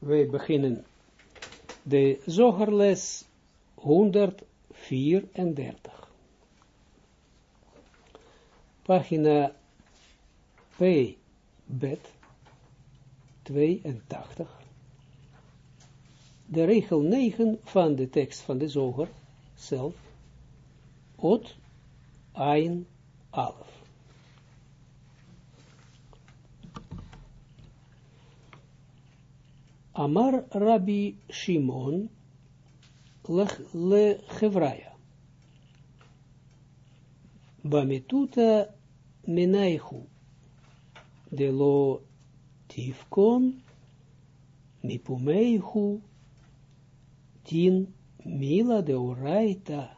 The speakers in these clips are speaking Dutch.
wij beginnen de zogerles 134. Pagina P, bet 82. De regel 9 van de tekst van de zoger zelf. Ot, ein, alf. Amar Rabbi Shimon le Hevraya. Bametuta menaihu de lo tifkon mipumeihu tin mila de oraita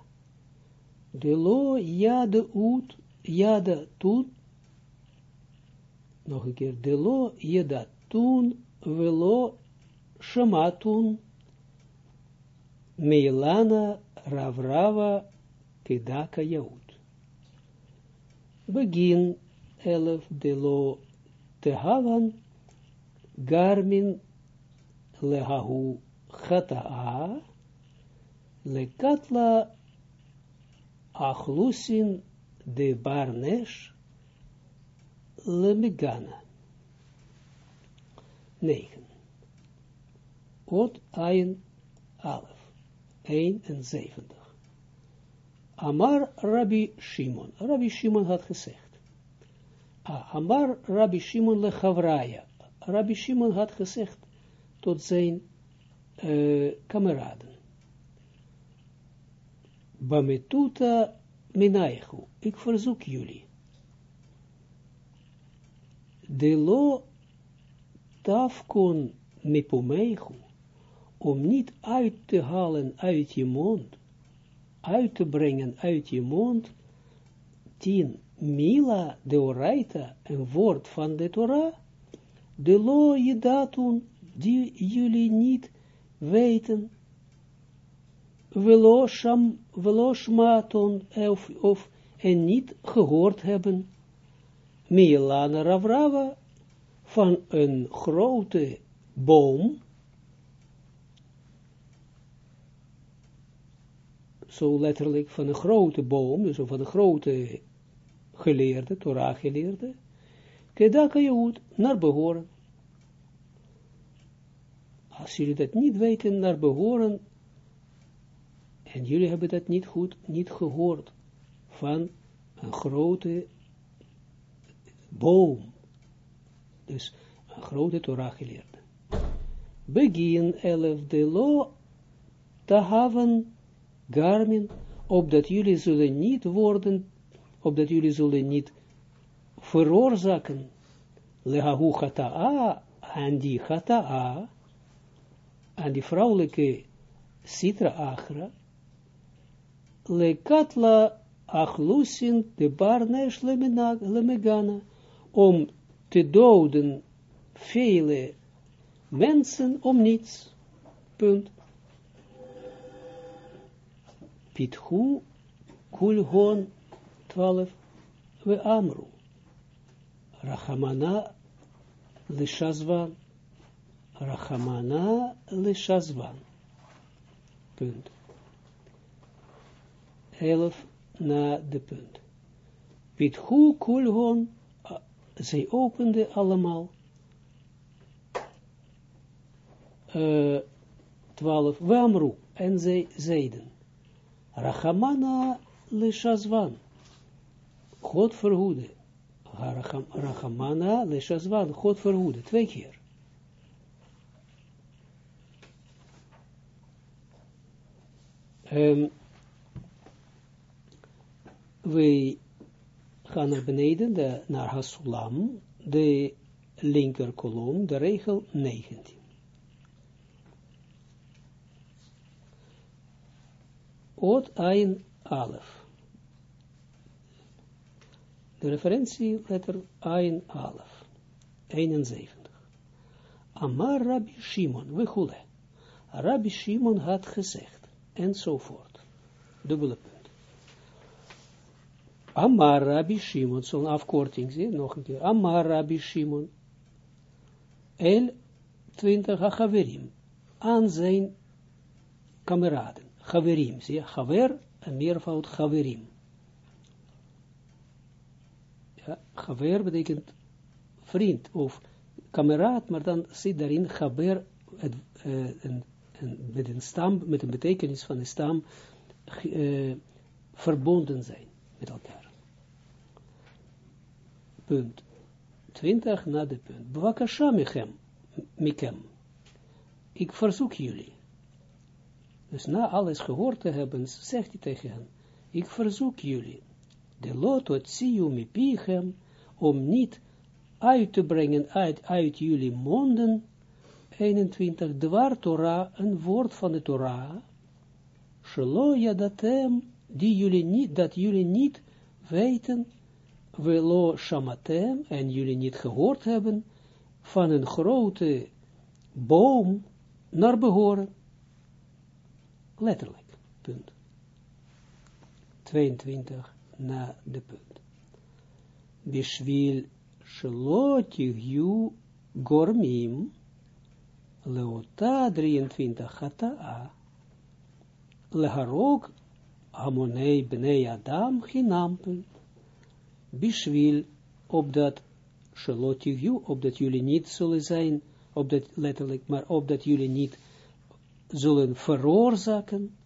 de lo ut yada tun nog een keer de lo tun velo Shamatun Meilana Ravrava Kedaka Yaut. Begin elf de lo tehavan Garmin lehahu chata'a lekatla achlusin de barnesh lemigana. 9. Ot ein alef, 71. Amar Rabbi Shimon. Rabbi Shimon had gezegd. Ah, Amar Rabbi Shimon le Chavraya. Rabbi Shimon had gezegd tot zijn uh, kameraden. Bametuta minaichu. Ik verzoek jullie. De lo tafkon mipomeichu om niet uit te halen uit je mond, uit te brengen uit je mond, tien, mila de oraita, een woord van de Torah, de lo je datun, die jullie niet weten, velosham, veloshmaton, of, of, en niet gehoord hebben, Milana Ravrava, van een grote boom, zo letterlijk van een grote boom, dus van een grote geleerde, Torah geleerde, kedaka Jood, naar behoren. Als jullie dat niet weten, naar behoren, en jullie hebben dat niet goed, niet gehoord, van een grote boom, dus een grote Torah geleerde. Begin 11 de lo te hebben Garmin, opdat jullie zullen niet worden, opdat jullie zullen niet veroorzaken, lehahu chata'a, aan die chata'a, aan die vrouwelijke sitra achra, lekatla achlusin de barnesh lemegana, om te doden vele mensen om niets. Punt. Pithu kulhon 12 we amru. Rachamana lishazvan. Rachamana lishazvan. Punt. 11 na de punt. Pithu kulhon, zij opende allemaal. Uh, 12 we amru. En zij zeiden. Rachamana le Shazvan. God verhoede. Rachamana le Shazvan. God verhoede. Twee keer. Um, wij gaan naar beneden, de, naar Hasulam, de linker kolom, de regel 19. Ot ein alef. De referentieletter ein alef. 71. Amar Rabbi Shimon, we hule. Rabbi Shimon had gezegd, enzovoort. Dubbele punt. Amar Rabbi Shimon, zo'n afkorting, zie nog een keer. Amar Rabbi Shimon. El 20, Haverim, aan zijn kameraden. Haverim, zie je, Haver, een meervoud Haverim. Ja, betekent vriend of kameraad, maar dan zit daarin Haver het, een, met een stam, met een betekenis van een stam, uh, verbonden zijn met elkaar. Punt. 20 na de punt. Bwakasha mikem. Ik verzoek jullie. Dus na alles gehoord te hebben, zegt hij tegen hen, ik verzoek jullie, de lotot siu mi pichem, om niet uit te brengen uit, uit jullie monden, 21, dwar Torah, een woord van de Torah, shelo yadatem, die jullie niet, dat jullie niet weten, velo shamatem, en jullie niet gehoord hebben, van een grote boom naar behoren. Letterlijk, punt. 22 na de punt. Bishvil shelotihyu gormim, leota 23 hata'a, leharok Hamonei bnei Adam ginampen, Bishwil, opdat Shelotivju, opdat jullie niet zullen zijn, opdat letterlijk, maar opdat jullie niet zullen veroorzaken,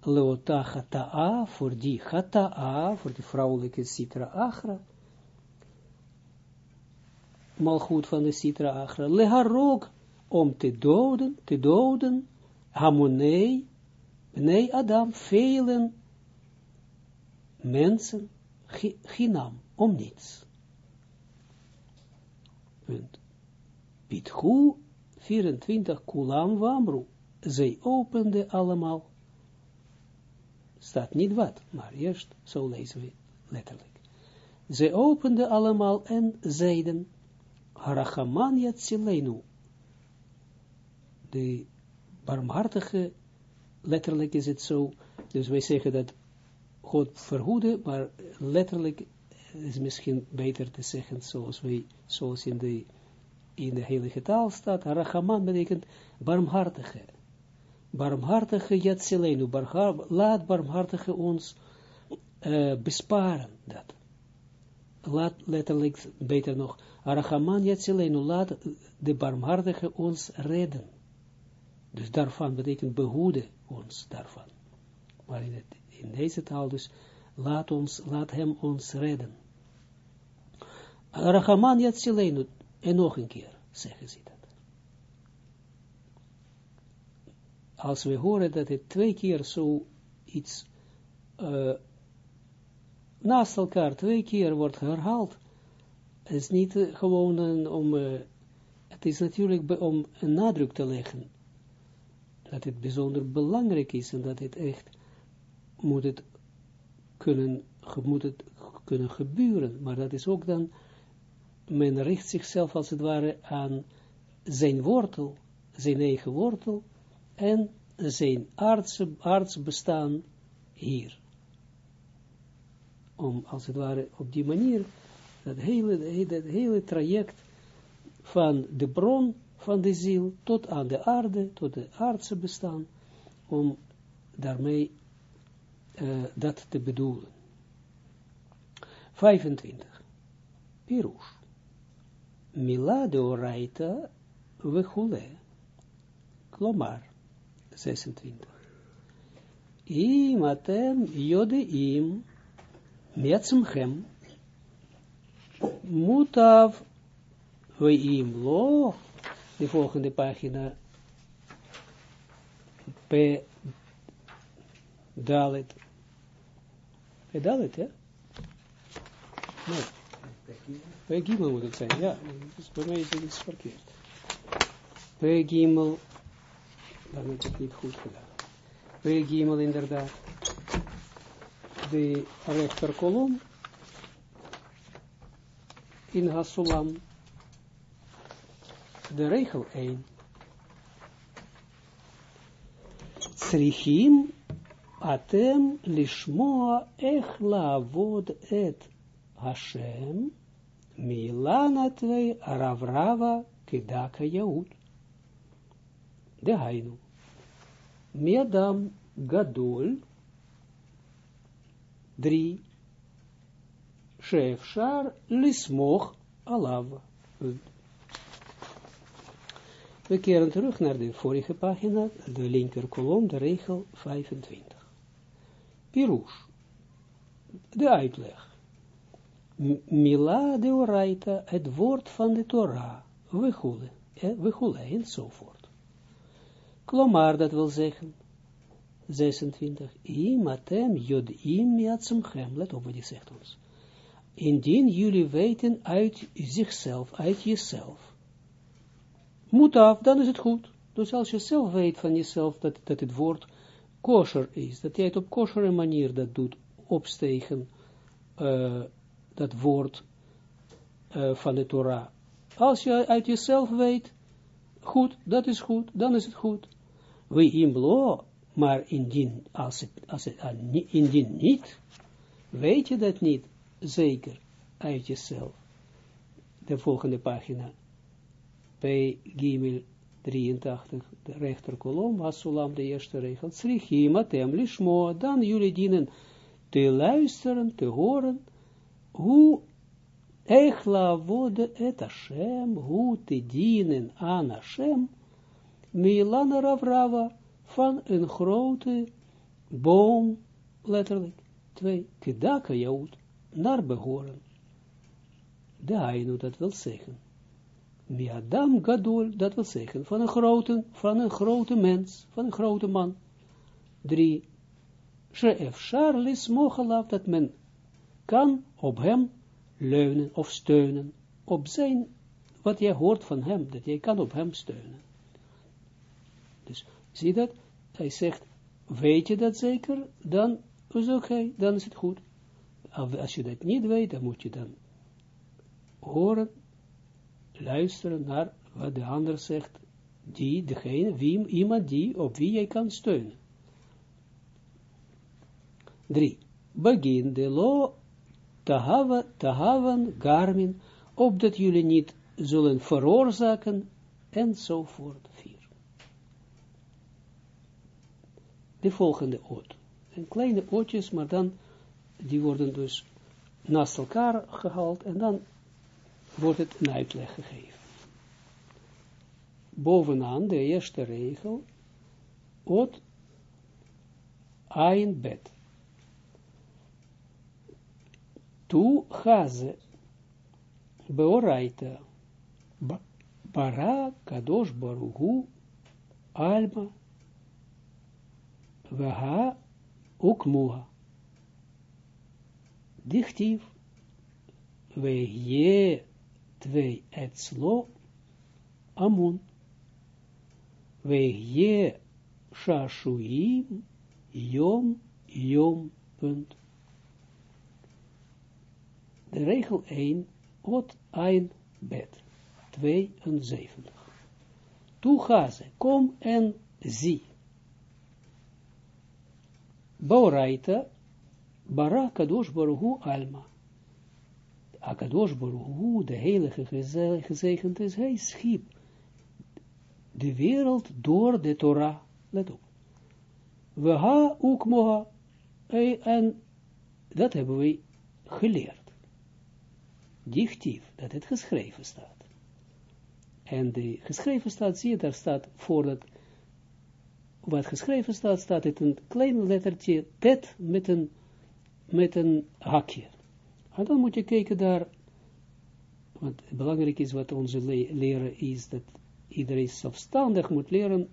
Leota Hata'a, voor die Hata'a, voor die vrouwelijke Sitra Achra, malgoed van de Sitra Achra, Leharog, om te doden, te doden, Hamonei, Nee, Adam, velen mensen, ginam, om niets. Punt. Pithu, 24, Kulam Wamru. Zij opende allemaal. Staat niet wat, maar eerst, zo lezen we letterlijk. Zij opende allemaal en zeiden, Harachaman Yatzilenu, de barmhartige letterlijk is het zo, dus wij zeggen dat God verhoede, maar letterlijk is misschien beter te zeggen zoals wij, zoals in de, in de heilige taal staat, Rachaman betekent barmhartige. Barmhartige Yatsilenu, laat barmhartige ons uh, besparen, dat. Laat letterlijk, beter nog, Arachaman Yatsilenu, laat de barmhartige ons redden. Dus daarvan betekent behoeden ons daarvan. Maar in, deze taal dus, laat, ons, laat hem ons redden. Rachaman Yatsilenu, en nog een keer zeggen ze dat. Als we horen dat het twee keer zo iets uh, naast elkaar twee keer wordt herhaald, is niet uh, gewoon om, uh, het is natuurlijk om een nadruk te leggen dat het bijzonder belangrijk is en dat het echt moet het kunnen, moet het kunnen gebeuren, maar dat is ook dan, men richt zichzelf als het ware aan zijn wortel, zijn eigen wortel en zijn arts, bestaan hier. Om als het ware op die manier dat hele, dat hele traject van de bron van de ziel tot aan de aarde, tot de aardse bestaan, om daarmee uh, dat te bedoelen. 25. Pirush. Mila de oraita. Klomar. 26. Im atem jodeim metzmchem mutav veim lo de volgende pagina, P. Dalet. P. Dalet, ja? Nee. P. Gimel moet het zijn, ja. Dus bij mij is het iets verkeerd. P. Gimel, dan heb ik niet goed gedaan. P. Gimel, inderdaad. De rechterkolom in Hasulam de regel 1. Tsrichim atem lishmoa ech laavod et Hashem milana twee ravrava kedaka yaud. de Miadam Gadol, drie, Shefshar Lismoch Alav. We keren terug naar de vorige pagina, de linker kolom, de regel 25. Pirush, de uitleg. Mila de oraita, het woord van de Torah, we goelen, we goelen, enzovoort. Klomar, dat wil zeggen, 26, im atem jod im yatsumchem, let op wat hij zegt ons. Indien jullie weten uit zichzelf, uit jezelf, moet af, dan is het goed. Dus als je zelf weet van jezelf dat, dat het woord kosher is, dat jij het op kosher manier dat doet, opstegen, uh, dat woord uh, van de Torah. Als je uit jezelf weet, goed, dat is goed, dan is het goed. We imblo, maar indien, als het, als het, uh, indien niet, weet je dat niet zeker uit jezelf. De volgende pagina. Bij Gimel 83, de rechterkolom, was Sulam de eerste regel. Srichim atem lishmo, dan jullie dienen te luisteren, te horen, hoe Echla wode et Hashem, hoe te dienen aan Hashem, Milana Ravrava, van een grote boom, letterlijk, twee, kedaka jood, naar behoren. De Ainu, dat wil zeggen. Miadam Gadol, dat wil zeggen, van een grote, van een grote mens, van een grote man. Drie, Sheef Charles Mochalav, dat men kan op hem leunen of steunen, op zijn, wat jij hoort van hem, dat jij kan op hem steunen. Dus, zie dat? Hij zegt, weet je dat zeker? Dan is oké, dan is het goed. Als je dat niet weet, dan moet je dan horen, luisteren naar wat de ander zegt, die, degene, wie, iemand die, op wie jij kan steunen. 3. Begin de lo tahavan garmin, opdat jullie niet zullen veroorzaken, enzovoort. 4. De volgende oot. Een kleine ootjes, maar dan, die worden dus naast elkaar gehaald, en dan wordt het een uitleg gegeven. Bovenaan de eerste regel, oot, ein bet. tu chaze beoraita bara kadosh baruhu alma veha ukmuha dichtief je twee etzlo amun je shashuim yom yom punt de regel 1, ot ein bet, 72. Toegaze, kom en zie. Bauraita, bara kadosh baruhu alma. Akadosh baruhu, de heilige gezegend is, hij schiep de wereld door de Torah. Let op. We ha ook moha, en dat hebben we geleerd dichtief, dat het geschreven staat. En de geschreven staat, zie je, daar staat voor dat, wat geschreven staat, staat het een klein lettertje, tet met een, met een hakje. En dan moet je kijken daar, want belangrijk is wat onze leren is, dat iedereen zelfstandig moet leren,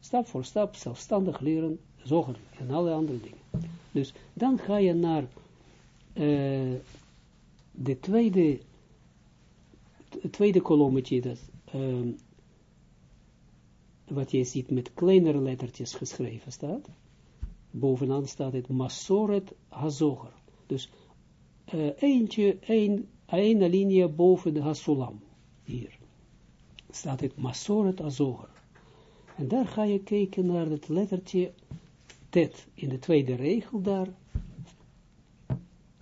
stap voor stap, zelfstandig leren, zorgen en alle andere dingen. Dus dan ga je naar uh, de tweede, tweede kolommetje, dat, um, wat je ziet met kleinere lettertjes geschreven staat, bovenaan staat het Masoret Hazoger. Dus uh, eentje, een, een linie boven de Hasulam, hier, staat het Masoret Hazoger. En daar ga je kijken naar het lettertje Tet, in de tweede regel daar,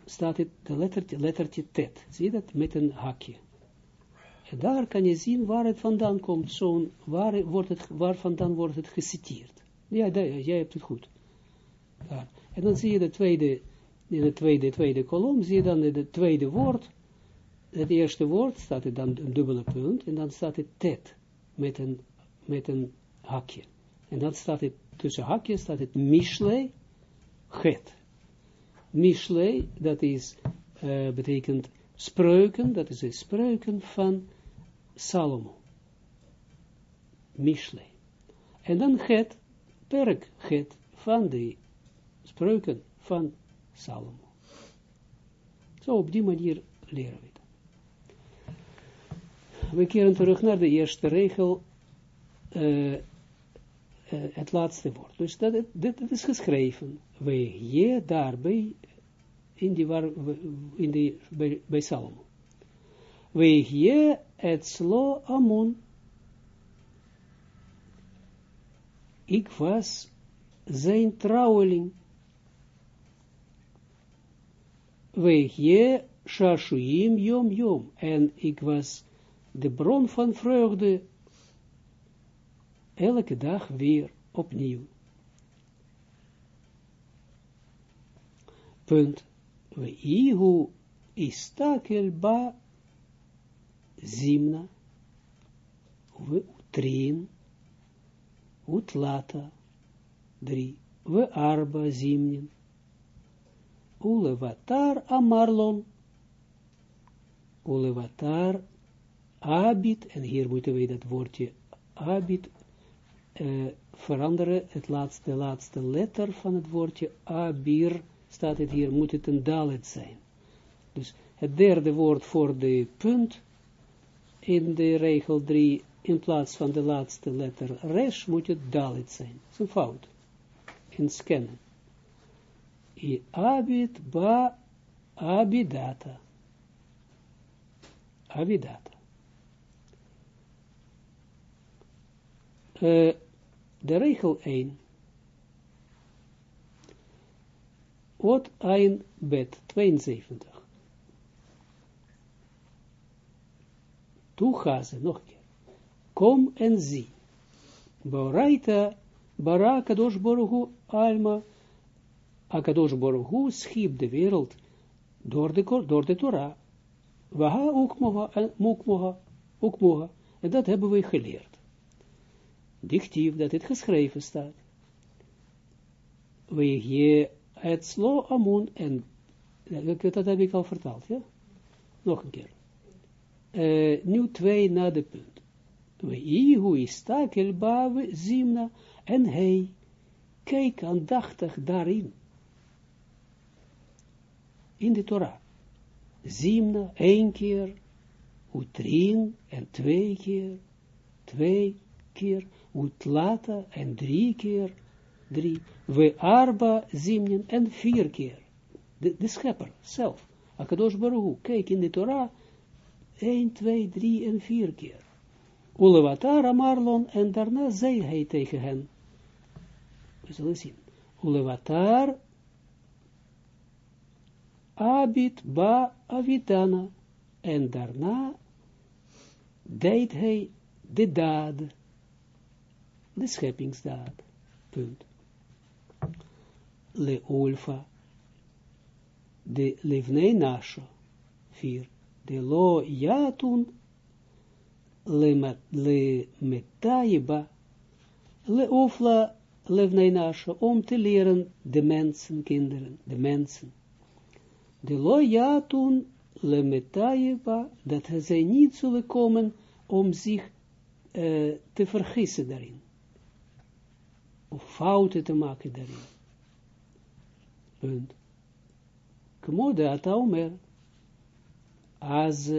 staat het lettertje, lettertje tet. Zie je dat? Met een hakje. En daar kan je zien waar het vandaan komt, zo'n, waar, wordt het, waar vandaan wordt het geciteerd. Ja, jij hebt het goed. En dan zie je de tweede, in de tweede, tweede kolom, zie je dan het tweede woord, het eerste woord staat er dan een dubbele punt, en dan staat het tet, met een, met een hakje. En dan staat het, tussen hakjes staat het mishle, het. Mishle, dat is, uh, betekent spreuken, dat is de spreuken van Salomo. Mishle. En dan het, perk, het, van de spreuken van Salomo. Zo op die manier leren we het. We keren terug naar de eerste regel, uh, uh, het laatste woord. Dus dat, dit, is geschreven. We je daarbij, in die waar, in die, bij, bij Salomo. We je het slo amun. Ik was zijn trouweling. We je shashuim yom yom. En ik was de bron van vreugde elke dag weer opnieuw. Punt. We ihu istakel ba zimna, we trin, utlata, drie, we arba zimnin, ulevatar amarlon, ulevatar abit, en hier moeten we dat woordje abit uh, veranderen, het laatste, laatste letter van het woordje abir, staat het hier, moet het een dalet zijn. Dus het derde woord voor de punt, in de regel 3, in plaats van de laatste letter resh, moet het dalet zijn. Dat is een fout. In scannen. I abit ba abidata. Abidata. Uh, de regel 1. Wat een bed 72. Toe ga ze nog een keer. Kom en zie. Boraita, bara kadosh boruhu alma. Akadosh boruhu schiep de wereld door de, door de Torah. Waha ook moha en mukmoha, ook moha. En dat hebben we geleerd dictief dat het geschreven staat. We je het slo amun en dat heb ik al vertaald, ja? Nog een keer. Nu twee na de punt. We ihu is takel bawe zimna en hij kijk aandachtig daarin. In de Torah. Zimna, één keer, utrin en twee keer, twee keer, utlata en drie keer, drie, we arba zimnen en vier keer. De, de schepper zelf, Akadosh Baruch kijk in de Torah, 1, 2, 3 en 4 keer. Ulevatar Amarlon en daarna zei hij tegen hen. We zullen zien. Ulevatar Abit ba Avitana en daarna deed hij de daad de scheppingsdaad. Punt. Le olfa, de levnei nasha, vier. De lo jatun, le, metaiba, le ofla levnei nasha, om te leren de mensen, kinderen, de mensen. De lo jatun, le metaiba, dat zij niet zullen komen om zich te vergissen daarin of fouten te maken daarin. Punt. Kmode ataumer, as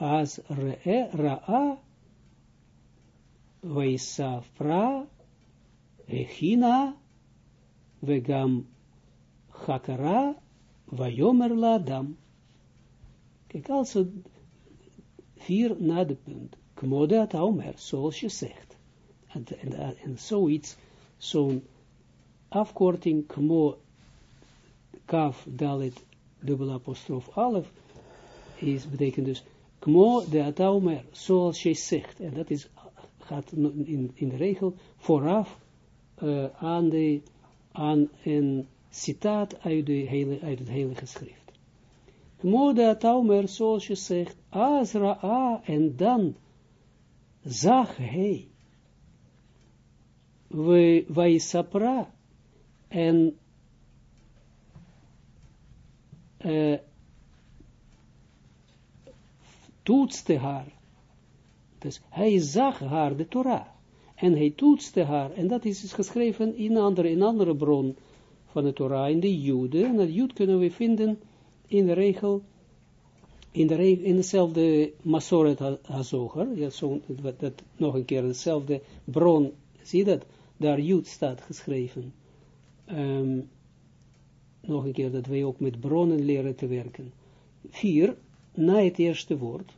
as re'e ra'a veisafra echina vegam hakara vayomer ladam. Kijk, also vier na de punt. Kmode ataumer, zoals je zegt en, en, zoiets, zo'n afkorting, kmo, kaf, dalit, dubbel apostrof, alef, is, betekent dus Kmo de ataumer, zoals je zegt, en dat is, gaat in, in de regel vooraf uh, aan, de, aan een citaat uit, de hele, uit het heilige schrift. Kmo de ataumer, zoals je zegt, Azra a, en dan zag hij, wij sapra, en uh, toetste haar. Dus hij zag haar, de Torah. En hij toetste haar. En dat is geschreven in andere, in andere bron van de Torah, in de Jude. En dat Jude kunnen we vinden in de regel, in, de regel, in dezelfde Masoret HaZoger. Ja, zo, dat, nog een keer, dezelfde bron. Zie dat? Daar Jude staat geschreven. Um, nog een keer dat wij ook met bronnen leren te werken. Vier, na het eerste woord,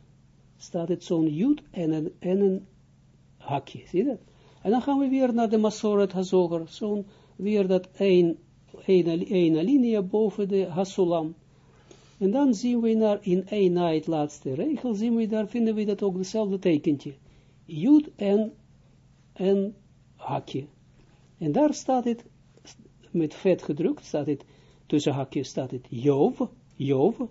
staat het zo'n jut en een, en een hakje, zie je dat? En dan gaan we weer naar de Masoret Hazoger, zo'n weer dat een, een, een alinea boven de Hasulam. En dan zien we naar, in één na het laatste regel, zien we daar, vinden we dat ook dezelfde tekentje. Jut en, en hakje. En daar staat het, met vet gedrukt, staat het tussen hakjes staat het Job, Job,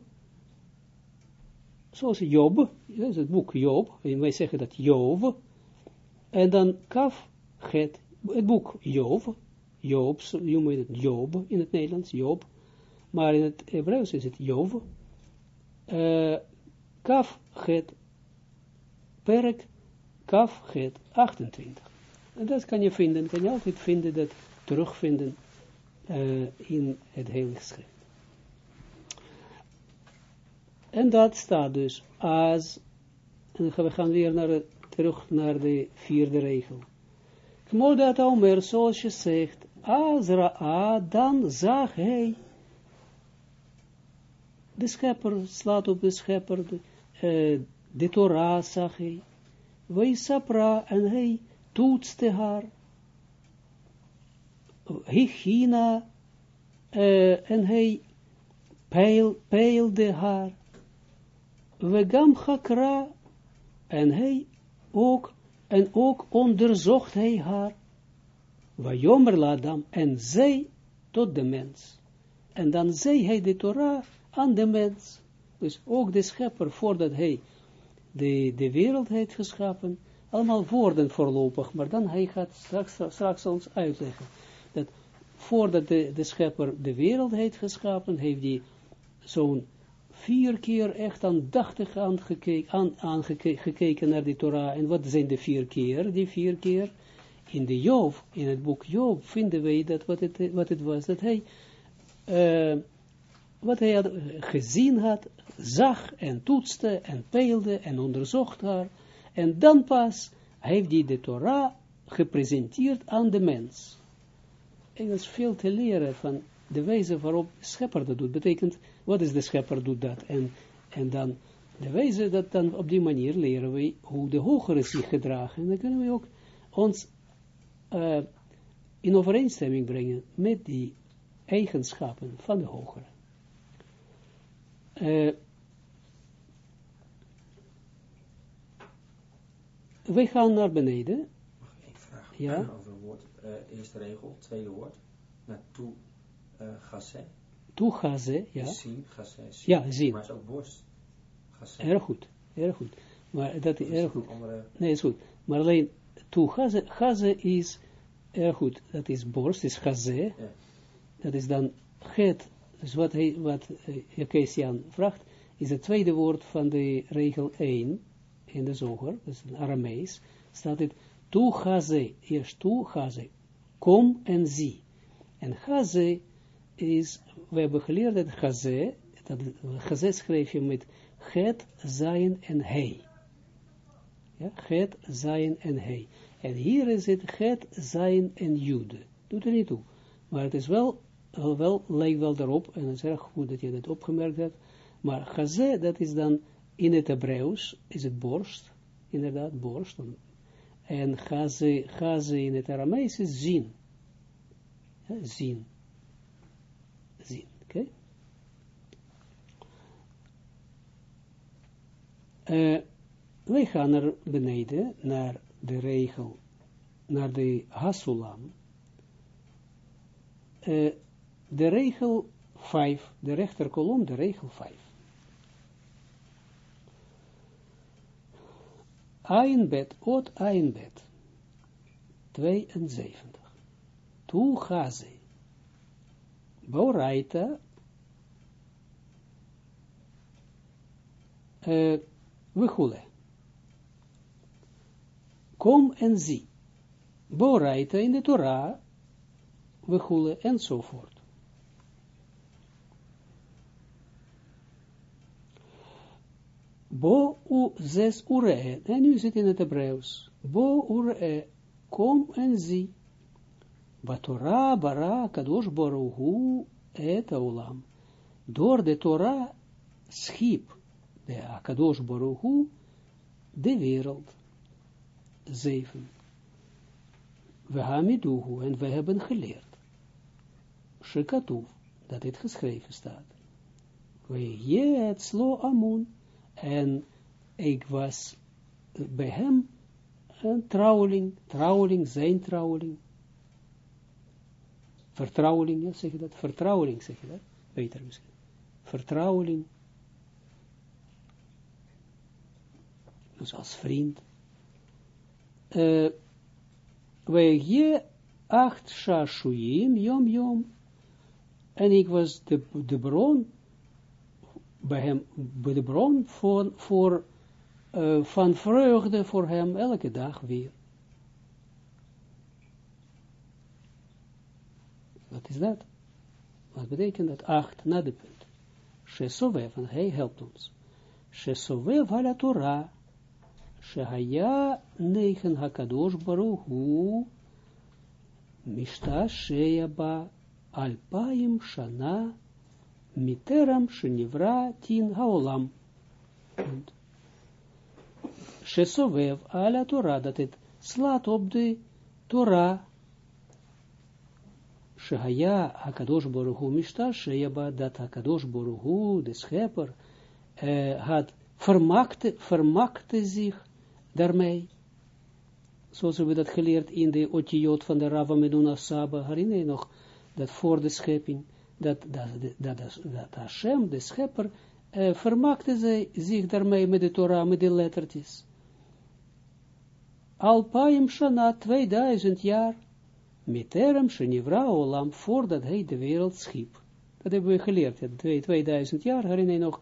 zoals Job, dat is het boek Job, wij zeggen dat Job, en dan Kaf, het, het boek Job, Job, je moet het Job in het Nederlands, Job, maar in het Hebreeuws is het Job, uh, Kaf, het, perk, Kaf, het, 28. En dat kan je vinden, kan je altijd vinden, dat terugvinden uh, in het Heilige Schrift. En dat staat dus als, en we gaan weer naar terug naar de vierde regel. Kmodat Omer, zoals je zegt, Azra, dan zag hij, de schepper slaat op de schepper, de, uh, de Torah zag hij, wij sapra, en hij toetste haar, Hichina, uh, en hij peil, peilde haar, Vegam Chakra, en hij ook, en ook onderzocht hij haar, Vajomer Ladam, en zij tot de mens. En dan zei hij de Torah aan de mens. Dus ook de schepper, voordat hij de, de wereld heeft geschapen, allemaal woorden voorlopig, maar dan hij gaat straks, straks ons uitleggen dat voordat de, de schepper de wereld heeft geschapen, heeft hij zo'n vier keer echt aandachtig aangekeken, aan, aangekeken naar de Torah. En wat zijn de vier keer? Die vier keer in de Job, in het boek Job, vinden wij dat wat het, wat het was, dat hij, uh, wat hij had gezien had, zag en toetste en peilde en onderzocht haar. En dan pas heeft hij de Torah gepresenteerd aan de mens. En is veel te leren van de wijze waarop de schepper dat doet. Betekent, wat is de schepper doet dat? En, en dan de wijze dat dan op die manier leren we hoe de hogere zich gedragen. En dan kunnen we ook ons uh, in overeenstemming brengen met die eigenschappen van de hogere. Uh, we gaan naar beneden. Mag ik vragen ja? Een? Uh, eerste regel, tweede woord. Naartoe uh, gase. Toe gase, ja. Zien, gase, zien. Ja, zien. Maar het is ook borst. Gase. Erg goed, erg goed. Maar dat is erg goed. een Andere, Nee, is goed. Maar alleen, toe gase, gase is erg goed. Dat is borst, is gase. ja. Dat is dan het. Dus wat, hij, wat uh, vraagt, is het tweede woord van de regel 1 in de zoger, dus in Aramees, staat het tu chaze, eerst tu chaze, kom en zie. En chaze is, we hebben geleerd dat chaze, dat chaze schrijf je met het, zijn en hij. Ja, het, zijn en hij. En hier is het het, zijn en jude. Doet er niet toe. Maar het is wel, wel lijkt wel daarop, en het is erg goed dat je dat opgemerkt hebt, maar chaze, dat is dan, in het Hebreeuws, is het borst, inderdaad, borst, en gaze, gaze in het Aramees is zien. Zien. Oké? Uh, wij gaan naar beneden, naar de regel, naar de Hasulam. Uh, de regel 5, de rechterkolom, de regel 5. Einbed, ot Einbed, 72. Tu gaze. Boraita. Uh, Wechule. Kom en zie. Boraita in de Torah. Wechule enzovoort. Bo u zes ure. En nu zit in het Hebreeuws. Bo ure. Kom en zie. Torah bara kadosh baruhu et olam. Door de Torah schiep de Akadosh Baruchu de wereld. Zeven. We hamiduhu en we hebben geleerd. Shekatuv, dat dit geschreven staat. We je het slo amun en ik was bij hem een trouweling, trouweling, zijn trouweling. Vertrouweling, ja, zeg je dat? Vertrouweling, zeg je dat? Beter misschien. Vertrouweling. Dus als vriend. Uh, wij je acht shashuyim, yom yom. En ik was de, de bron bij hem, bij de bron voor, voor, uh, van vreugde voor hem elke dag weer. Wat is dat? Wat betekent dat? Acht, na de punt. Shesovev, en hij helpt ons. Shesovev ala Torah, Shehaya negen hakadosh baruhu, mishta sheyaba, alpaim shana, miteram shenivra tin haolam. Shesovev ala Torah, dat het slaat op de Torah, Shehaya Hakadosh Boruhu Mishta Sheyaba, dat Hakadosh Boruhu, de schepper, uh, had vermakte, vermakte zich daarmee. Zoals we dat geleerd in de otiot van de Rava Meduna Saba, herinner je nog, dat voor de schepping, dat, dat, dat, dat, Hashem, de schepper, uh, vermakte zij zich daarmee met de Torah, met de lettertjes. Alpaim Shana, 2000 jaar, Miterem Shenivra Olam, voordat hij de wereld schiep. Dat hebben we geleerd, ja, 2000 jaar, herinner je nog,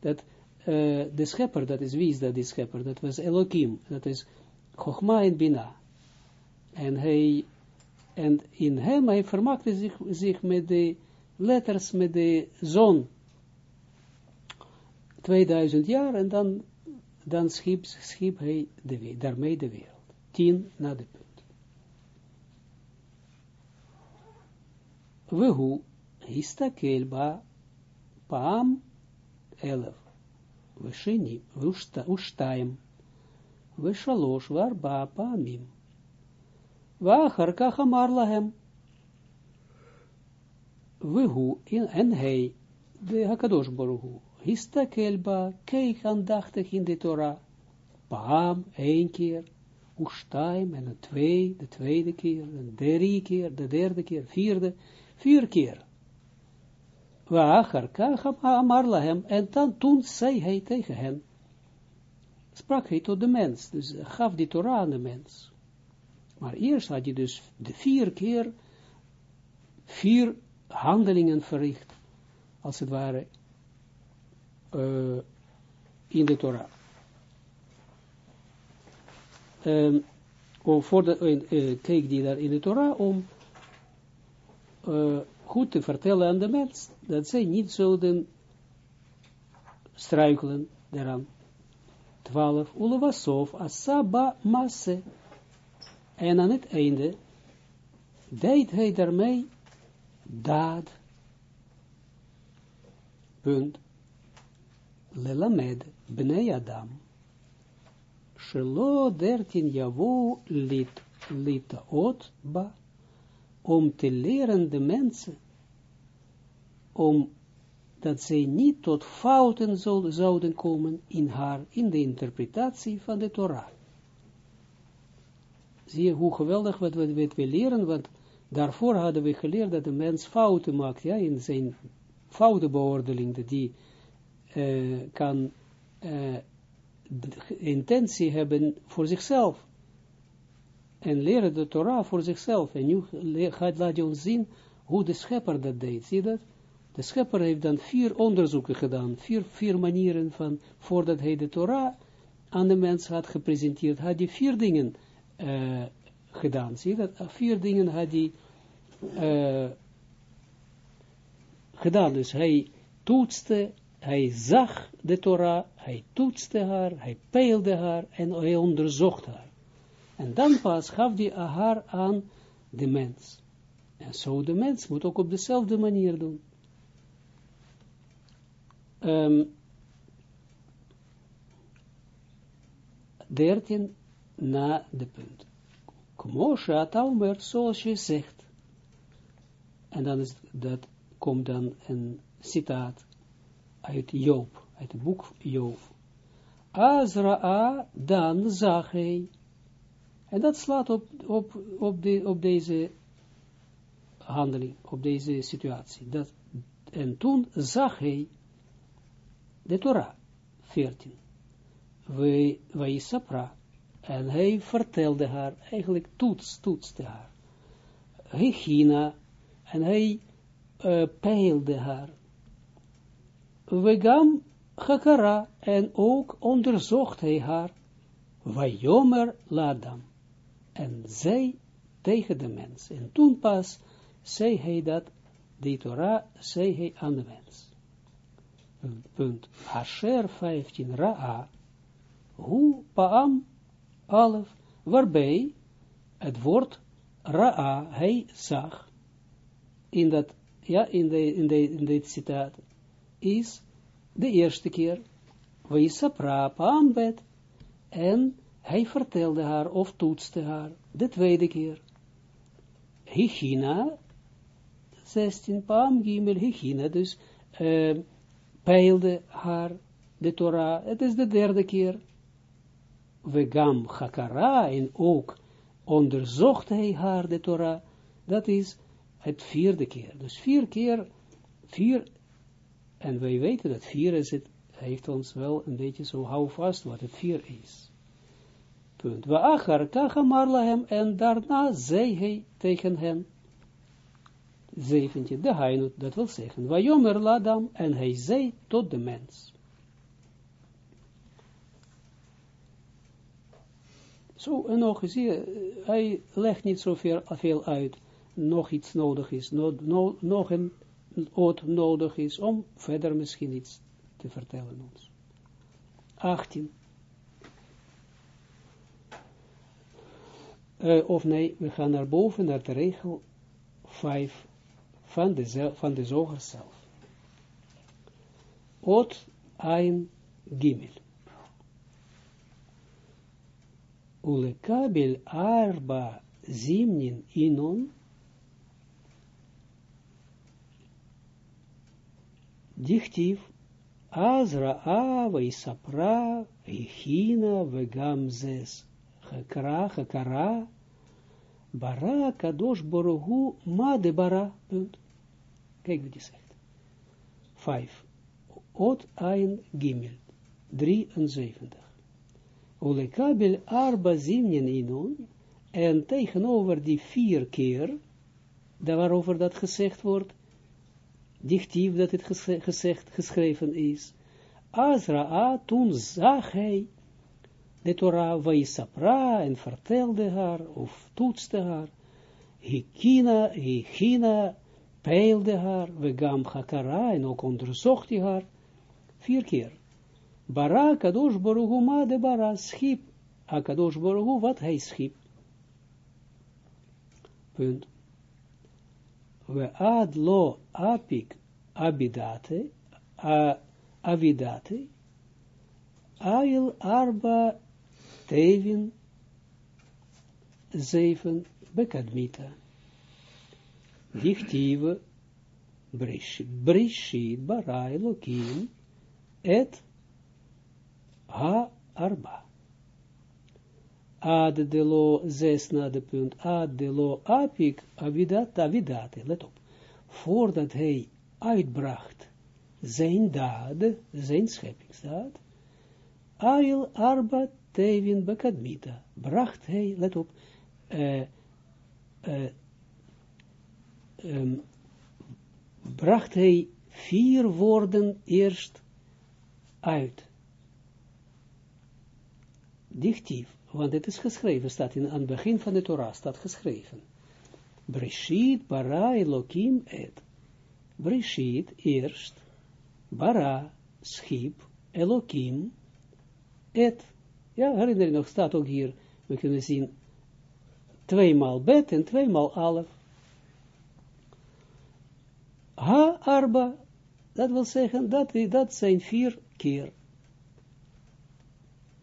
dat uh, de schepper, dat is, wie is dat die schepper? Dat was Elohim, dat is Chogma en Bina. En hij, en in hem, hij vermaakte zich, zich met de letters met de zon. 2000 jaar en dan, dan schiep, schiep hij de, daarmee de wereld. 10 na de punt. Wehu histakelba paam 11. we уштаєм, вишалош, We памім. Вахарка хамарлагем. Wehu, en hij, de Hakadosh is histakelba, keek aandachtig in de Torah. Paam, één keer, Ushtaim, en een twee, de tweede keer, en drie keer, de derde keer, vierde, vier keer. Amarlahem, en dan toen zei hij tegen hem, sprak hij tot de mens, dus gaf die Torah aan de mens. Maar eerst had je dus de vier keer, vier handelingen verricht, als het ware, uh, in de Torah. Um, of voor de, uh, keek die daar in de Torah om goed te vertellen aan de mens, dat zij niet zouden struikelen daaraan. 12. Ulevasov asaba masse. En aan het einde deed hij daarmee daad. Punt. Lelamed bnei Adam. Shelo dertien javu lit litaot ba om te leren de mensen, om dat zij niet tot fouten zouden komen in haar, in de interpretatie van de Torah. Zie je hoe geweldig wat wat we leren, want daarvoor hadden we geleerd dat de mens fouten maakt, ja, in zijn foutenbeoordeling, dat die uh, kan uh, intentie hebben voor zichzelf. En leren de Torah voor zichzelf. En nu gaat, laat je ons zien hoe de schepper dat deed. Zie je dat? De schepper heeft dan vier onderzoeken gedaan. Vier, vier manieren van, voordat hij de Torah aan de mens had gepresenteerd, had hij vier dingen uh, gedaan. Zie je dat? Vier dingen had hij uh, gedaan. Dus hij toetste, hij zag de Torah, hij toetste haar, hij peilde haar en hij onderzocht haar. En dan pas gaf hij haar aan de mens. En zo de mens moet ook op dezelfde manier doen. Um, 13 na de punt. Kmoshe Ataumer, zoals je zegt. En dan is dat, komt dan een citaat uit Job, uit het boek Job. Azra'a, dan zag hij. En dat slaat op, op, op, de, op deze handeling, op deze situatie. Dat, en toen zag hij de Torah, 14. Wij sapra. En hij vertelde haar, eigenlijk toets, toetste haar. Hechina, en hij uh, peilde haar. Vegam Hakara, en ook onderzocht hij haar. Vajomer Ladam. En zij tegen de mens. En toen pas zei hij dat, die Torah zei hij aan de mens. Punt. Asher 15 Ra'a. Hu Paam Alef. Waarbij het woord Ra'a, hij zag, in dat, ja, in, de, in, de, in dit citaat, is de eerste keer, Weisapra Paam bet, en hij vertelde haar of toetste haar, de tweede keer. Hichina 16 Paam Gimel Hechina, dus uh, peilde haar de Torah. Het is de derde keer. Vegam Hakara en ook onderzocht hij haar de Torah. Dat is het vierde keer. Dus vier keer, vier, en wij weten dat vier is het, heeft ons wel een beetje zo hou vast wat het vier is. Punt. We achar kachamarla hem en daarna zei hij tegen hen, 17, de Hainut, dat wil zeggen, Wajomer Ladam, en hij zei tot de mens. Zo, en nog, zie hij legt niet zoveel veel uit, nog iets nodig is, no, nog een oot nodig is, om verder misschien iets te vertellen ons. 18. Uh, of nee, we gaan naar boven, naar de regel 5 van de, van de zoger zelf. Ot ein gimel. Ulekabel arba zimnin inon dichtiv Azra Ava Isapra Hina Vegam Zes Gekra Gekara Bara Kadosh Borugu Ma de Bara punt Kijk wat hij zegt. 5. Ot ein gimel. 73. Olekabel arba zimnien inon. En tegenover die vier keer, waarover dat gezegd wordt, dichtief dat het gezegd, geschreven is, Azra, toen zag hij de Torah, Vaisapra, en vertelde haar, of toetste haar, Hikina, Hikina, peilde haar, we gam hakara, en ook onderzocht hij haar, vier keer. Bara, kadosh borugu, ma de bara, schip, akadosh borugu, wat hij schiep. Punt. We ad lo apik abidate, a, avidate, ail arba tevin, zeven bekadmita dichtieve Brishit bara Elohim et ha arba. Ad de lo, zes na de punt, ad de lo apik avidat, avidate, let op, voordat hij uitbracht zijn daad, zijn scheppingsdaad, ail arba tevin bekadmita, bracht hij, let op, uh, uh, bracht hij vier woorden eerst uit. Dichtief, want het is geschreven, staat in, aan het begin van de Torah, staat geschreven. Breshit, bara, Elohim, et. Breshit, eerst, bara, schip, Elohim, et. Ja, herinner je nog, staat ook hier, we kunnen zien, tweemaal bet en tweemaal alef. Ha arba, dat wil zeggen, dat, dat zijn vier keer.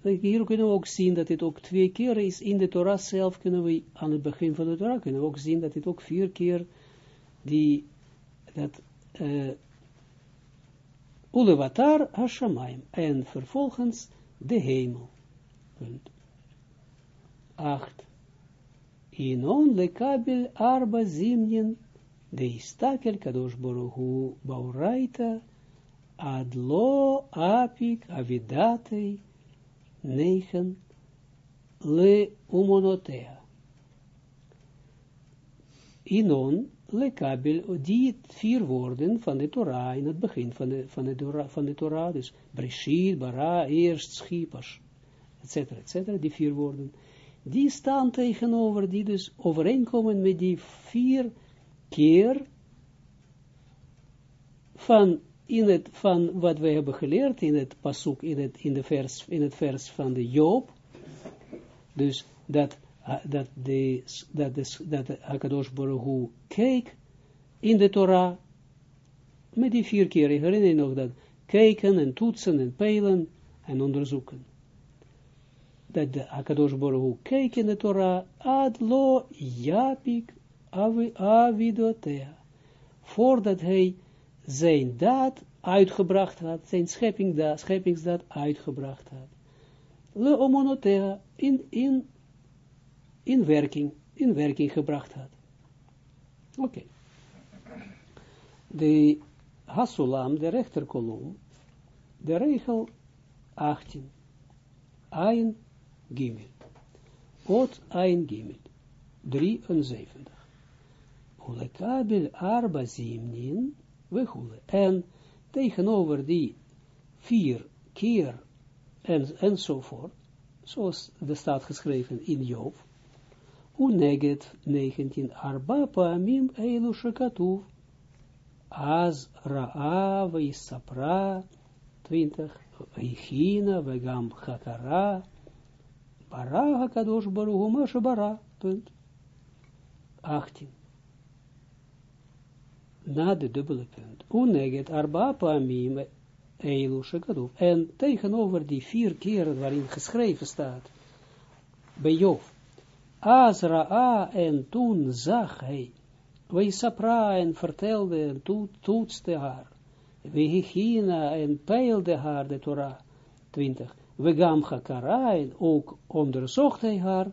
Hier kunnen we ook zien dat het ook twee keer is. In de Torah zelf kunnen we, aan het begin van de Torah, kunnen we ook zien dat het ook vier keer die, dat, uh, Ulevatar Hashamayim, en vervolgens de hemel. Punt. Acht. Inon lekabel arba zimnien de istakel kadosh boruhu bauraita adlo apik avidatei negen le umonotea. Inon le kabel, die vier woorden van de Torah, in het begin van de, van de, Torah, van de Torah, dus Breshit, Bara, eerst, Schipas, etc., etc., die vier woorden, die staan tegenover, die dus overeenkomen met die vier keer van, in het, van wat we hebben geleerd in het pasuk, in het, in de vers, in het vers van de Job, dus dat, dat, de, dat, de, dat Hakadosh keek in de Torah, met die vier keer, herinner je nog dat, kijken en toetsen en peilen en onderzoeken. Dat de Hakadosh Baruch keek in de Torah, ad lo yapik avidotea. Voordat hij zijn daad uitgebracht had, zijn schepping uitgebracht had. Le omonotea in, in, in werking, in werking gebracht had. Oké. De Hasulam, de rechterkolom, de regel 18. Ein Gimel. Ot Ein Gimel. 73 ulekabel arba zimnin, wegule. En tegenover die vier keer en, enzovoort, zoals er staat geschreven in Job, uneget 19 arba paamim eilu shekatuv, az ra'a sapra 20 Ichina vegam hakara bara hakadosh baruhu masha bara punt. 18 na de dubbele punt. Uneget arba paamim eilu shekaduf. En tegenover die vier keren waarin geschreven staat, bij Job, Azra en toen zag hij, Weisapra en vertelde en to toetste haar, Wehechina en peilde haar de Torah, 20. Wegam hakara en ook onderzocht hij haar,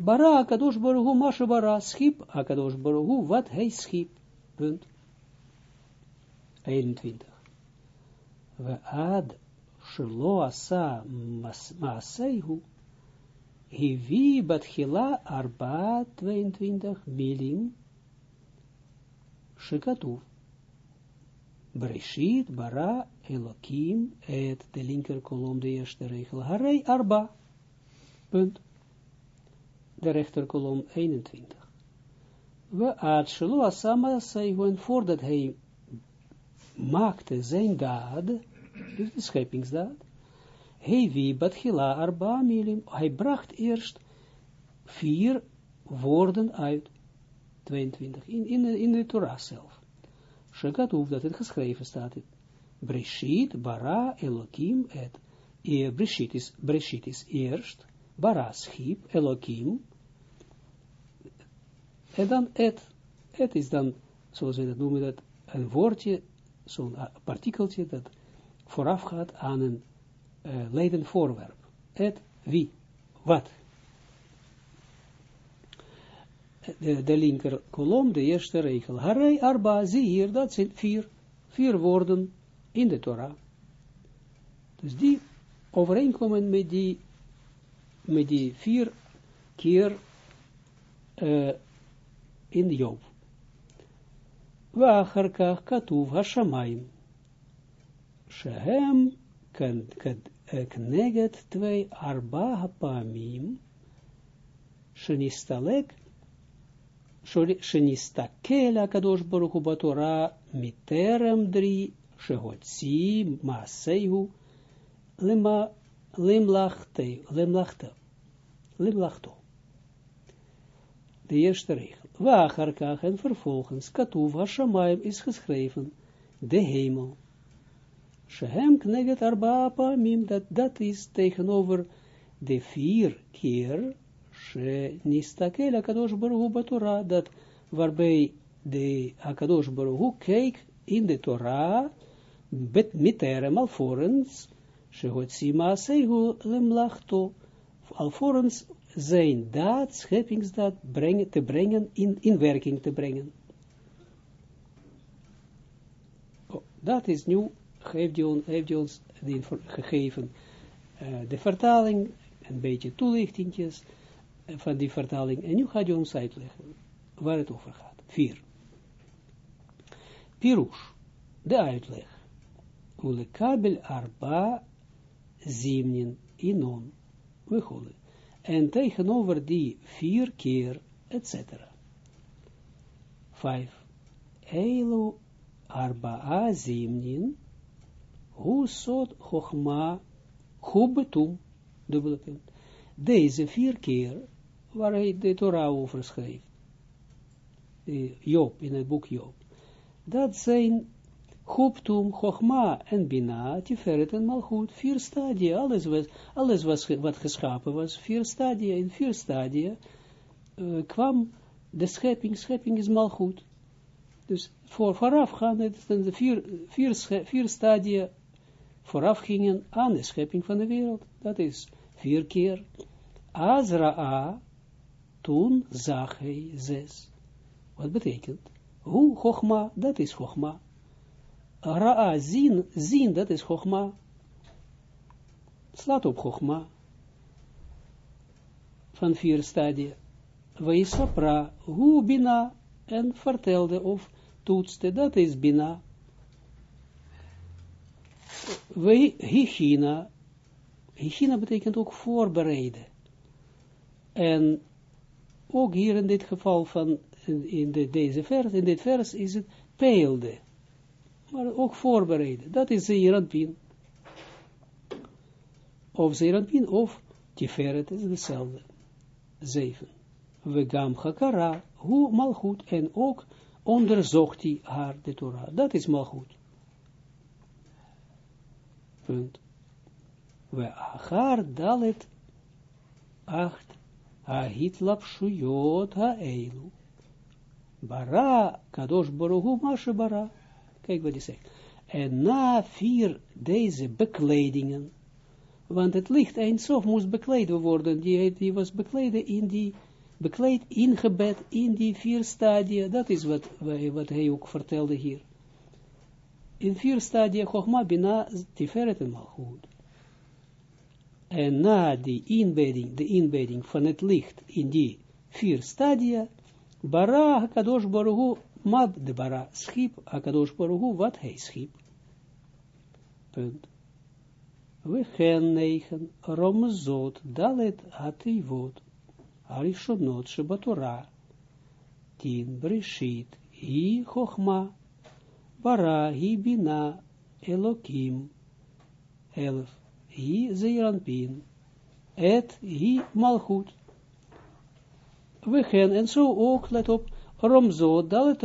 Bara akadosh baruhu mashe bara, schip akadosh baruhu, wat hij schiep. Punt. 21. We ad shelo asa maaseihu, hivi batchila arba 22 milim, shekatuv. Breshit, bara, elokim, et de linker kolom, de eerste regel, harei arba. Punt. De rechter kolom 21 we ad shelo asama en voordat hij maakte zijn daad, dus de scheppingsdaad, hij wie batchila arba milim, hij bracht eerst vier woorden uit, 22, in, in, in de Torah zelf. Shekatuv, dat het geschreven staat, Breshit, bara, Elohim, et, e, Breshit is, is eerst, bara schip, Elohim, en dan et. Et is dan, zoals we dat noemen, dat een woordje, zo'n partikeltje dat vooraf gaat aan een uh, leidend voorwerp. Het, wie, wat. De, de linker kolom, de eerste regel. Harei arba, zie hier, dat zijn vier, vier woorden in de Torah. Dus die overeenkomen met die, met die vier keer uh, in Job. ואחר כך כתוב השמיים, שהם כנגד twee ארבע הפעמים, שנסתלק, שנסתכל הקדוש ברוך הוא בתורה מטרם דרי שהוציא מעשהו למלאכתו. De eerste regel. Wacharkach en vervolgens, Katuv Hashamayim is geschreven, de hemel. Shehem kneget arba mim, dat, dat is tegenover de vier keer, she nistakel akadosh baruch batora, dat waarbij de akadosh baruch keek in de Torah, bet miterem alvorens, shehotzi maasehu lemlachto, alvorens zijn daad, scheppingsdaad, brengen, te brengen, in, in werking te brengen. Oh, dat is nu, heeft hij ons, gegeven, uh, de vertaling, een beetje toelichtingjes uh, van die vertaling, en nu gaat hij ons uitleggen waar het over gaat. Vier. Pirush, de uitleg. Ulekabel arba zimnin inon. We en tegenover die vier keer, etc. Vijf. Eilu arba'a zimnin, hu sot betum, dubbele punt. Deze vier keer, waar hij de Torah over schreef, Job, in het boek Job, dat zijn Choptum, Chogma en Bina, Tiferet en Malchut, vier stadia, alles, was, alles was, wat geschapen was, vier stadia, in vier stadia uh, kwam de schepping, schepping is Malchut. Dus voor, vooraf gaan het de vier, vier, vier stadia vooraf gingen aan de schepping van de wereld. Dat is vier keer. Azra'a, toen zag hij zes. Wat betekent? Hoe Chogma, dat is Chogma. Ra'a, zien, dat is Chogma. Slaat op Chogma. Van vier stadia. Weisapra, hoe Bina, en vertelde of toetste, dat is Bina. Wij, Hichina, Hichina betekent ook voorbereiden. En ook hier in dit geval van, in de, deze vers, in dit vers is het peelde maar ook voorbereiden. Dat is Zeeranpin. Of Zeeranpin of Tiferet is hetzelfde. Zeven. We gam hakara, hoe malgoed, en ook onderzocht hij haar de Torah. Dat is malgoed. Punt. We achar dalet acht ahit shuyot ha-eilu. Bara, kadosh baruhu mashe bara. Kijk wat hij zegt. En na vier deze bekledingen, want het licht eindsof moest bekleden worden, die, die was bekleden in die, bekleed, ingebed in die vier stadia, dat is wat, wat hij ook vertelde hier. In vier stadia, Chogma, Bina, Tiferet en Malchut. En na die inbedding, de inbedding van het licht in die vier stadia, Bara HaKadosh Baruch Mab de bara schiep, akadosh baruhu, wat hij schiep. Punt. We gaan negen, romzot, dalet hativot, arishonot shebatora, tin brishit, hi chochma, bara hi bina, elokim, elf, hi zeiranpin, et hi malchut. We gaan, en zo ook, let op, Romzo, dalet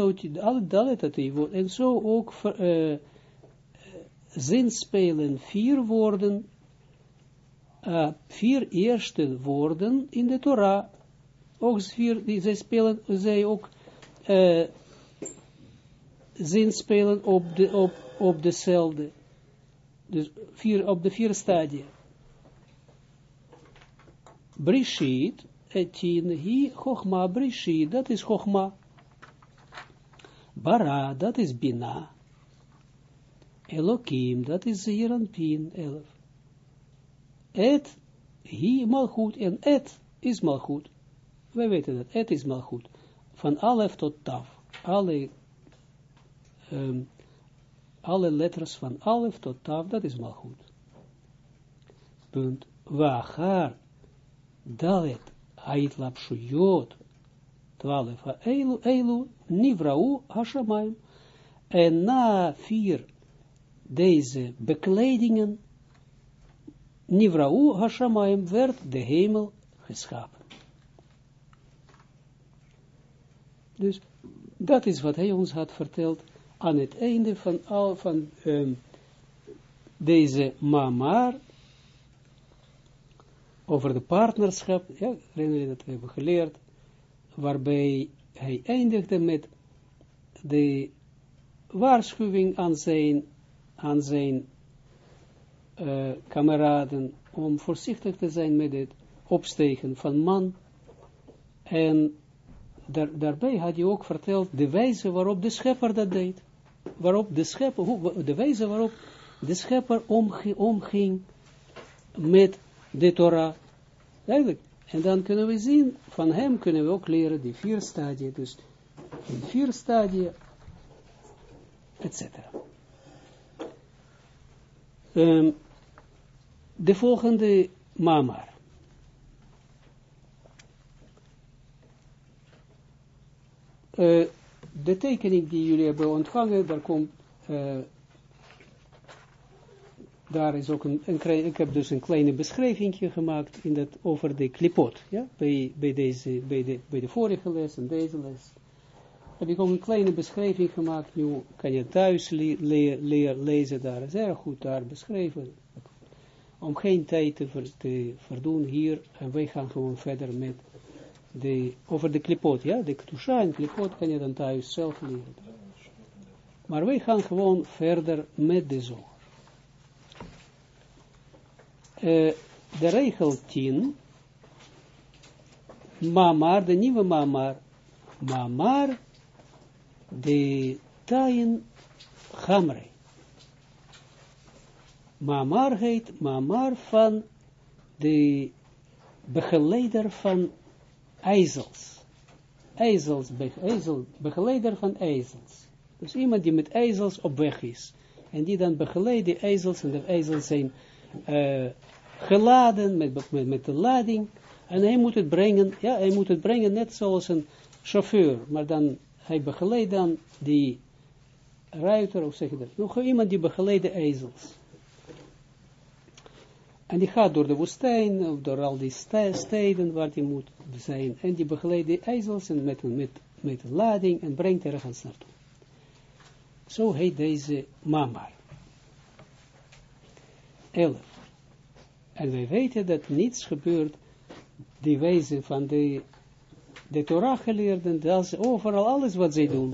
dalet en zo ook uh, zinspelen vier woorden, uh, vier eerste woorden in de Torah. Ook vier, die zij spelen, zij ook uh, zinspelen op, de, op, op dezelfde. Dus vier, op de vier stadia. Brishit, etin, hi, chogma, brishit, dat is chogma. Bara, dat is Bina. Elohim, dat is Zeranpin, elf. Et, hier malchut, en et is malchut. Wij weten dat, et is malchut. Van alef tot taf. Alle, um, alle letters van alef tot taf, dat is malchut. Punt. Wachar, dalet, aitlapshuyot, 12. Eilu, eilu, nivrau, hashamayim. En na vier deze bekledingen, nivrau, hashamayim, werd de hemel geschapen. Dus dat is wat hij ons had verteld aan het einde van, al, van ehm, deze mamar, over de partnerschap, ja, herinner dat we hebben geleerd, waarbij hij eindigde met de waarschuwing aan zijn aan zijn uh, kameraden om voorzichtig te zijn met het opstegen van man. En daar, daarbij had hij ook verteld de wijze waarop de schepper dat deed. Waarop de schepper, de wijze waarop de schepper omging, omging met de Torah. Eigenlijk. En dan kunnen we zien, van hem kunnen we ook leren die vier stadia. Dus in vier stadia, etc. Um, de volgende mamar. Uh, de tekening die jullie hebben ontvangen, daar komt, uh, daar is ook een, ik heb dus een kleine beschrijving gemaakt in dat, over de klipot, ja, bij, bij, deze, bij, de, bij de vorige les en deze les heb ik ook een kleine beschrijving gemaakt. Nu kan je thuis le le lezen daar. is erg goed daar beschreven. Om geen tijd te verdoen hier. En wij gaan gewoon verder met de, over de klipot. Ja, de ktusha en klipot kan je dan thuis zelf leren. Maar wij gaan gewoon verder met de zorg. Uh, de regel 10. Mamar, de nieuwe mamar. Mamar de Tain Hamre. Mamar heet Mamar van de begeleider van ijzels. IJzels, begeleider van ijzels. Dus iemand die met ijzels op weg is. En die dan begeleidt de ijzels. En de ijzels zijn uh, geladen met, met, met de lading. En hij moet het brengen, ja, hij moet het brengen net zoals een chauffeur. Maar dan hij begeleidt dan die ruiter, of zeg je dat, nog iemand die begeleidt de ezels. En die gaat door de woestijn, of door al die steden waar die moet zijn, en die begeleidt de ezels en met, met, met een lading en brengt ergens naartoe. Zo heet deze mama. 11. En wij weten dat niets gebeurt, die wijze van de de Torah geleerden, dat overal alles wat zij doen.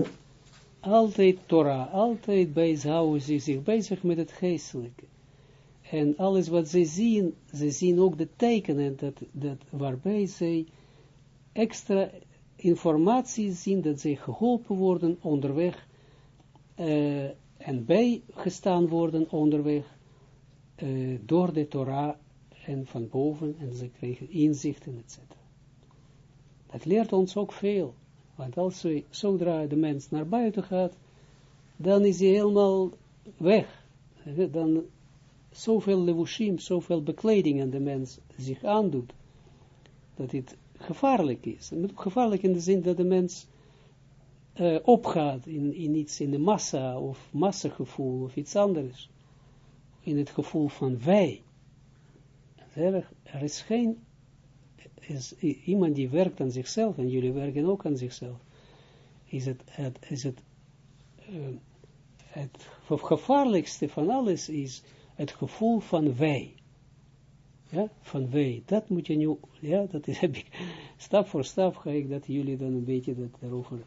Altijd Torah, altijd bezig ze zich bezig met het geestelijke. En alles wat zij zien, ze zien ook de tekenen dat, dat waarbij zij extra informatie zien, dat zij geholpen worden onderweg uh, en bijgestaan worden onderweg uh, door de Torah en van boven en ze krijgen inzichten, etc. Dat leert ons ook veel. Want als we, zodra de mens naar buiten gaat, dan is hij helemaal weg. Dan zoveel levushim, zoveel bekleding de mens zich aandoet, dat het gevaarlijk is. Gevaarlijk in de zin dat de mens uh, opgaat in, in iets, in de massa, of massagevoel, of iets anders. In het gevoel van wij. Er is geen is iemand die werkt aan zichzelf, en jullie werken ook aan zichzelf, is het, is het, uh, het gevaarlijkste van alles is het gevoel van wij. Ja, van wij. Dat moet je nu, ja, dat is, heb ik, stap voor stap ga ik dat jullie dan een beetje dat daarover,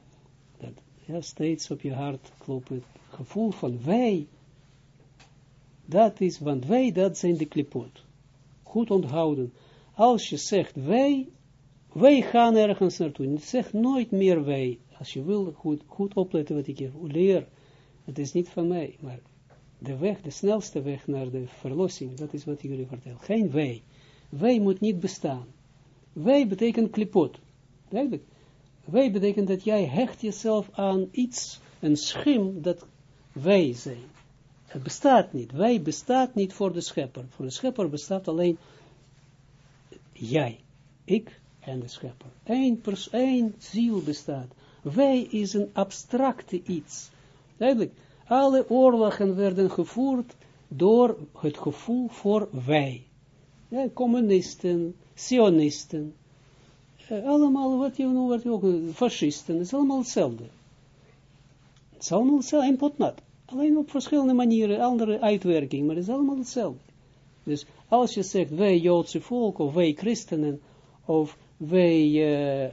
dat Ja, steeds op je hart kloppen. Het gevoel van wij. Dat is, want wij, dat zijn de klipot. Goed onthouden. Als je zegt wij, wij gaan ergens naartoe. Zeg nooit meer wij. Als je wil, goed, goed opletten wat ik je leer. Het is niet van mij, maar de weg, de snelste weg naar de verlossing, dat is wat ik jullie vertel. Geen wij. Wij moet niet bestaan. Wij betekent klipot. Duidelijk. Wij betekent dat jij hecht jezelf aan iets, een schim, dat wij zijn. Het bestaat niet. Wij bestaat niet voor de schepper. Voor de schepper bestaat alleen jij, ik en de schepper. Eén, één ziel bestaat. Wij is een abstracte iets. Duidelijk. Alle oorlogen werden gevoerd door het gevoel voor wij. Communisten, sionisten, eh, allemaal wat je wat je fascisten, het is allemaal hetzelfde. Het is allemaal hetzelfde, een potnat. Alleen op verschillende manieren, andere uitwerking, maar het is allemaal hetzelfde. Dus als je zegt, wij Joodse volk, of wij christenen, of wij, uh,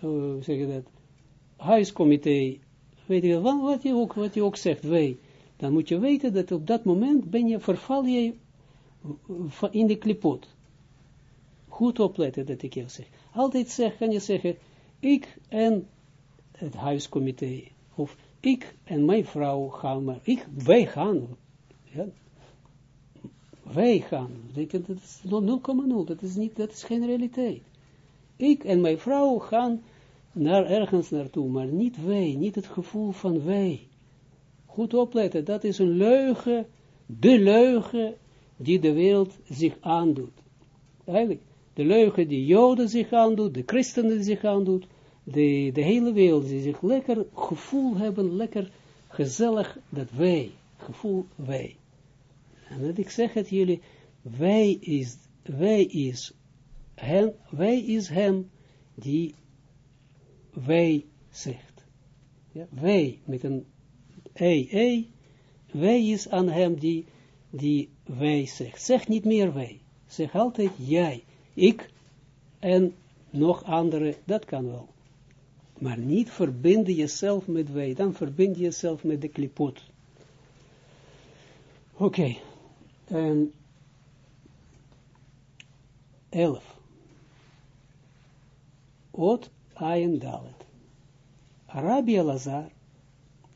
hoe zeg je dat, huiscomité, weet je wat, wat, je ook, wat je ook zegt, wij, dan moet je weten dat op dat moment ben je, verval je in de klipot. Goed opletten dat ik je zeg. Altijd zeg, kan je zeggen, ik en het huiscomité, of ik en mijn vrouw gaan maar, ik, wij gaan, ja, wij gaan, dat is 0,0, dat is niet, dat is geen realiteit. Ik en mijn vrouw gaan naar ergens naartoe, maar niet wij, niet het gevoel van wij. Goed opletten, dat is een leugen, de leugen die de wereld zich aandoet. Eigenlijk, de leugen die Joden zich aandoet, de christenen zich aandoet, de, de hele wereld die zich lekker gevoel hebben, lekker gezellig, dat wij, gevoel wij. En dat ik zeg het jullie, wij is, wij is hem, wij is hem die wij zegt. Ja, wij met een ei, ei, wij is aan hem die, die wij zegt. Zeg niet meer wij. Zeg altijd jij, ik en nog andere, dat kan wel. Maar niet verbinden jezelf met wij, dan verbind je jezelf met de klipot. Oké, okay. en elf. Ot Ayin Dalet. Rabbi Elazar,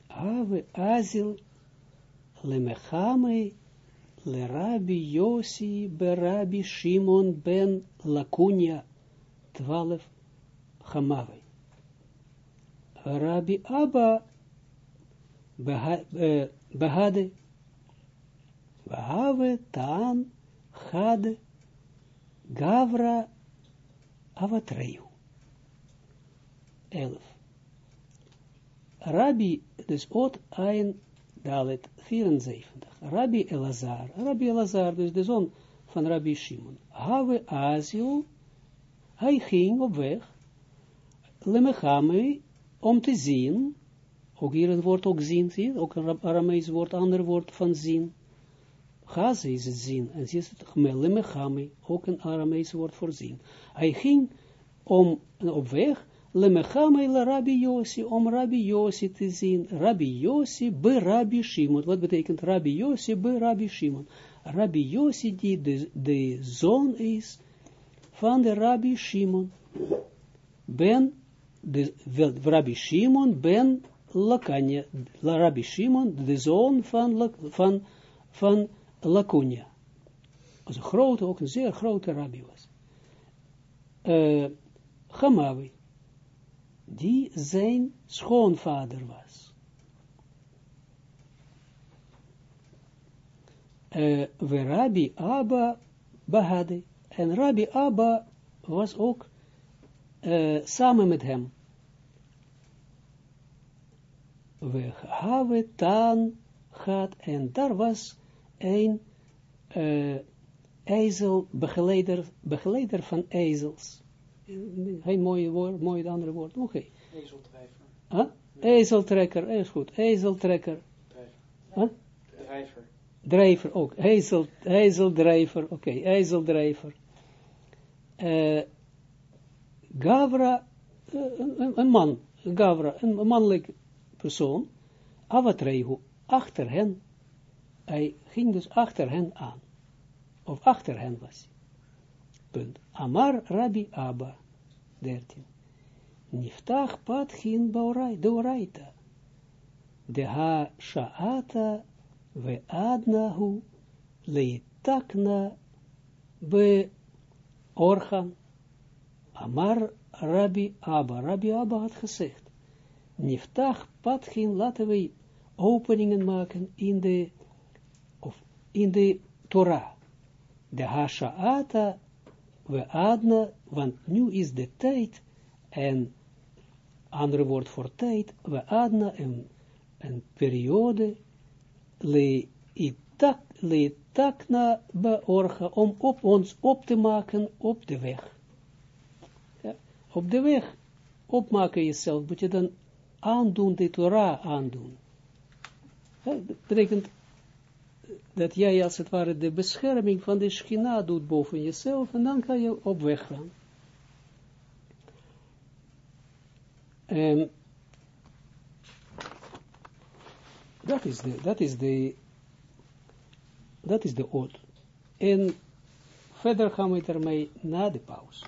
Ave Azil, Lemechame, Le Rabbi Yossi, Berabi Shimon ben Lakunya, twaalf Hamave. Rabbi Abba, Behade, Behave Taan, Had, Gavra, Avatreu. 11. Rabbi, dus Ot Ein Dalet 74. Rabbi Elazar, Rabbi Elazar, dus de zoon van Rabbi Shimon. Have Azio, hij ging op weg, om te zien, ook hier het woord ook zien, zie ook een Aramees woord, ander woord van zien. Gaze is het zien, en zie het Lemechame, ook een Aramees woord voor zien. Hij ging om, op weg, Lemechame la Rabbi Yossi, om Rabbi Yossi te zien. Rabbi Yossi be Rabbi Shimon. Wat betekent Rabbi Yossi be Rabbi Shimon? Rabbi Yossi die de, de zoon is van de Rabbi Shimon. Ben, de, Rabbi Shimon ben Lakanya. La Rabbi Shimon, de zoon van, van, van Lakunya. Was een grote, ook een zeer grote rabbi was. Uh, Hamawi die zijn schoonvader was. Uh, we Rabbi Abba Bahade. En Rabbi Abba was ook uh, samen met hem. We hebben taan gehad en daar was een uh, ezel, begeleider, begeleider van ezels geen mooie woord, mooi andere woord. Oké. Okay. Ezeltrekker. Huh? Ezeltrekker, is goed. Ezeltrekker. Huh? Drijver. Drijver ook. Ezel, ezeldrijver. Oké, okay. ezeldrijver. Uh, Gavra, uh, een, man. Gavra, een mannelijk persoon, avatrehu, achter hen, hij ging dus achter hen aan, of achter hen was. Punt. Amar Rabbi Abba, 13. Niftach patchin doraita, de ha sha'ata ve adnahu leitakna be orchan. Amar Rabbi Abba. Rabbi Abba had gezegd, Niftach patchin, laten we openingen maken in de, of in de Torah. De Hasha'ata we adna, want nu is de tijd, en andere woord voor tijd, we adna een, een periode, le itak, le takna beorga, om op ons op te maken op de weg. Op de weg opmaken jezelf, moet je dan aandoen, de Torah aandoen. Dat betekent dat jij als het ware de bescherming van de schina doet boven jezelf, en dan kan je op weg gaan. En dat is de, dat is de, dat is de oot. En verder gaan we ermee na de pauze.